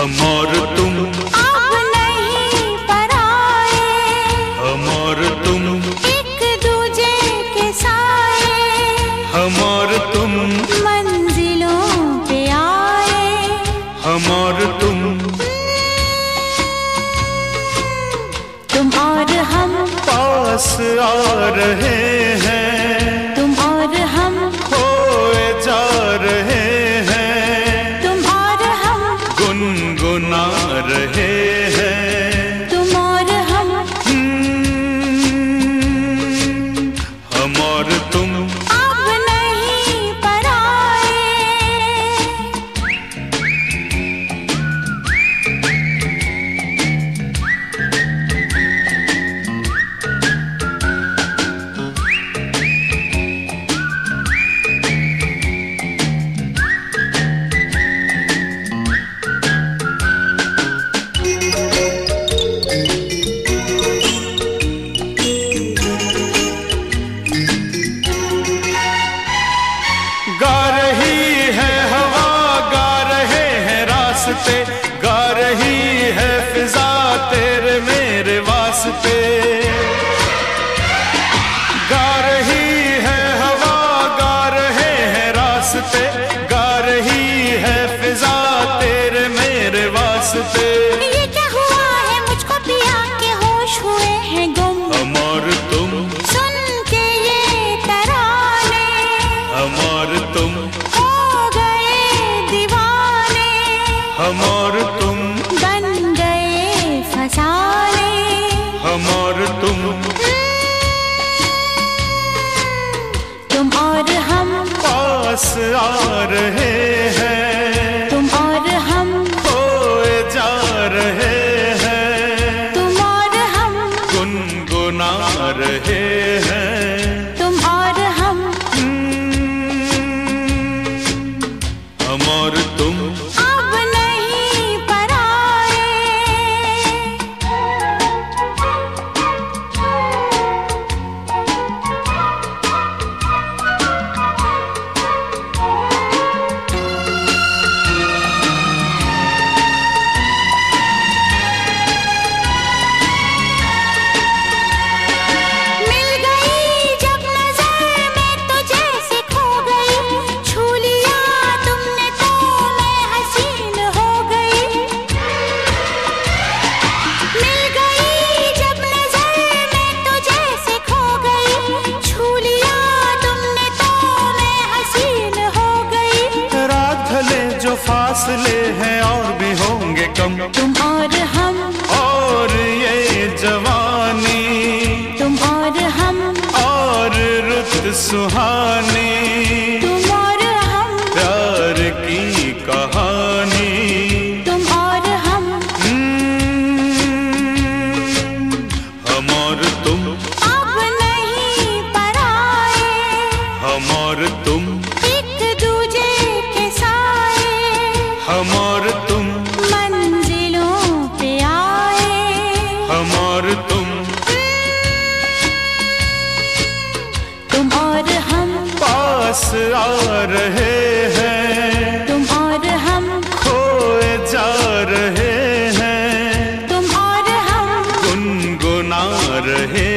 अमर तुम। अब नहीं पराए अमर तुम। एक दूजे के साए अमर तुम। मंजिलों पे आए अमर तुम। तुम और हम पास आ रहे गा रही है हवा, गा रहे हैं रास्ते, गा रही है फिजा तेरे मेरे वास्ते। जा रहे हैं। तुम और हम खोए जा रहे हैं। तुम और हम गुनगुना रहे हैं। तुम और हम हम और तुम पास आ रहे हैं। तुम और हम खोए जा रहे हैं। तुम और हम गुनगुना रहे